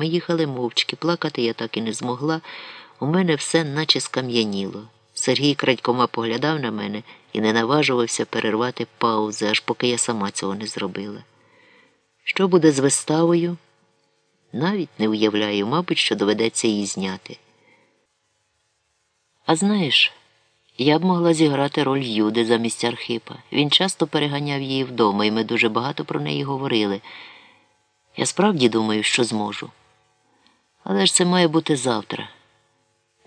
Ми їхали мовчки, плакати я так і не змогла. У мене все наче скам'яніло. Сергій крадькома поглядав на мене і не наважувався перервати паузи, аж поки я сама цього не зробила. Що буде з виставою? Навіть не уявляю, мабуть, що доведеться її зняти. А знаєш, я б могла зіграти роль Юди замість Архипа. Він часто переганяв її вдома, і ми дуже багато про неї говорили. Я справді думаю, що зможу. Але ж це має бути завтра.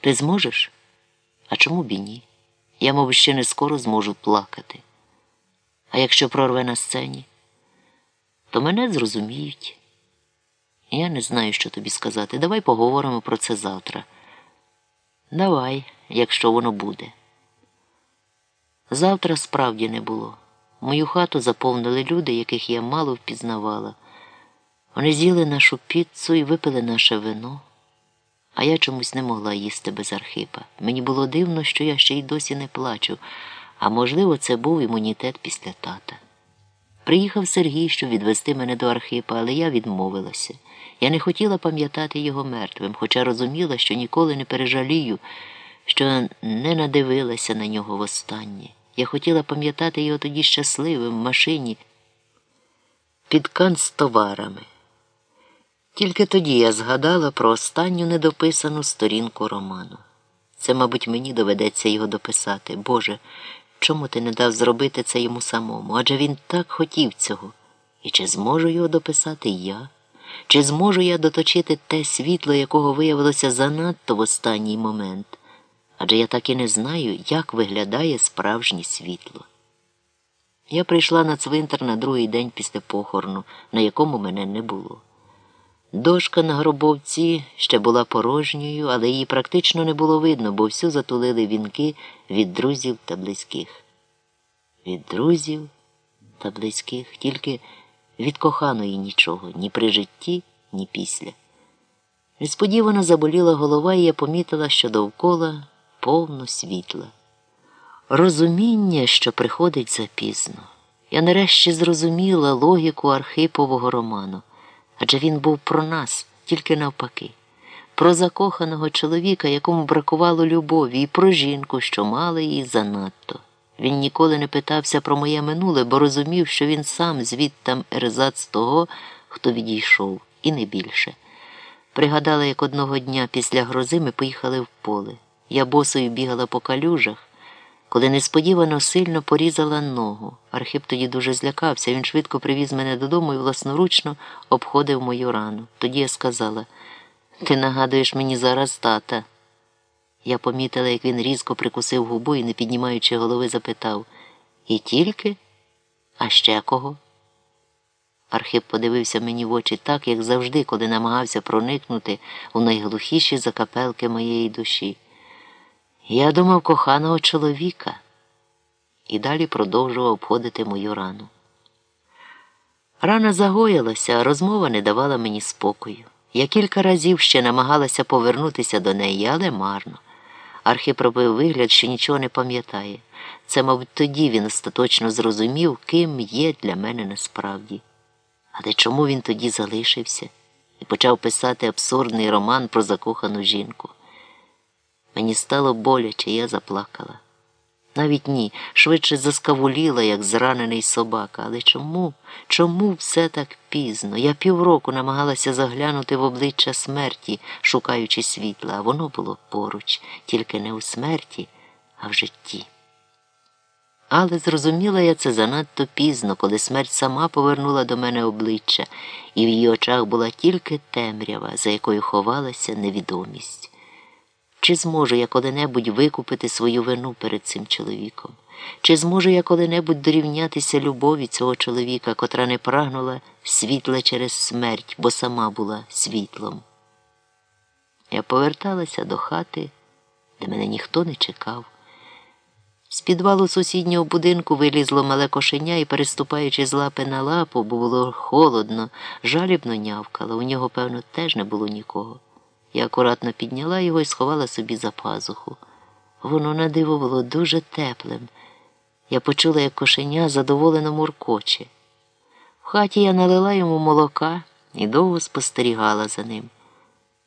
Ти зможеш? А чому б і ні? Я, мабуть, ще не скоро зможу плакати. А якщо прорве на сцені, то мене зрозуміють. Я не знаю, що тобі сказати. Давай поговоримо про це завтра. Давай, якщо воно буде. Завтра справді не було. Мою хату заповнили люди, яких я мало впізнавала. Вони з'їли нашу піцу і випили наше вино, а я чомусь не могла їсти без Архипа. Мені було дивно, що я ще й досі не плачу, а можливо, це був імунітет після тата. Приїхав Сергій, щоб відвести мене до Архипа, але я відмовилася. Я не хотіла пам'ятати його мертвим, хоча розуміла, що ніколи не пережалію, що не надивилася на нього востаннє. Я хотіла пам'ятати його тоді щасливим в машині під канцтоварами. Тільки тоді я згадала про останню недописану сторінку роману. Це, мабуть, мені доведеться його дописати. Боже, чому ти не дав зробити це йому самому? Адже він так хотів цього. І чи зможу його дописати я? Чи зможу я доточити те світло, якого виявилося занадто в останній момент? Адже я так і не знаю, як виглядає справжнє світло. Я прийшла на цвинтар на другий день після похорону, на якому мене не було. Дошка на гробовці ще була порожньою, але її практично не було видно, бо всю затулили вінки від друзів та близьких. Від друзів та близьких, тільки від коханої нічого, ні при житті, ні після. Несподівано заболіла голова, і я помітила, що довкола повно світла. Розуміння, що приходить запізно. Я нарешті зрозуміла логіку Архипового роману, адже він був про нас, тільки навпаки, про закоханого чоловіка, якому бракувало любові, і про жінку, що мала її занадто. Він ніколи не питався про моє минуле, бо розумів, що він сам звідтам ерзац того, хто відійшов, і не більше. Пригадала, як одного дня після грози ми поїхали в поле. Я босою бігала по калюжах, коли несподівано сильно порізала ногу. Архип тоді дуже злякався. Він швидко привіз мене додому і власноручно обходив мою рану. Тоді я сказала ти нагадуєш мені зараз тата. Я помітила, як він різко прикусив губу і, не піднімаючи голови, запитав І тільки? А ще кого? Архип подивився мені в очі так, як завжди, коли намагався проникнути у найглухіші закапелки моєї душі. Я думав коханого чоловіка і далі продовжував обходити мою рану. Рана загоїлася, розмова не давала мені спокою. Я кілька разів ще намагалася повернутися до неї, але марно. Архип робив вигляд, що нічого не пам'ятає. Це, мабуть, тоді він остаточно зрозумів, ким є для мене насправді. Але чому він тоді залишився і почав писати абсурдний роман про закохану жінку? Мені стало боляче, я заплакала. Навіть ні, швидше заскавуліла, як зранений собака. Але чому? Чому все так пізно? Я півроку намагалася заглянути в обличчя смерті, шукаючи світла, а воно було поруч, тільки не у смерті, а в житті. Але зрозуміла я це занадто пізно, коли смерть сама повернула до мене обличчя, і в її очах була тільки темрява, за якою ховалася невідомість. Чи зможу я коли-небудь викупити свою вину перед цим чоловіком? Чи зможу я коли-небудь дорівнятися любові цього чоловіка, котра не прагнула світла через смерть, бо сама була світлом? Я поверталася до хати, де мене ніхто не чекав. З підвалу сусіднього будинку вилізло мале кошеня і, переступаючи з лапи на лапу, бо було холодно, жалібно нявкало. У нього, певно, теж не було нікого. Я акуратно підняла його і сховала собі за пазуху. Воно на диво було дуже теплим. Я почула, як кошеня задоволено муркоче. В хаті я налила йому молока і довго спостерігала за ним.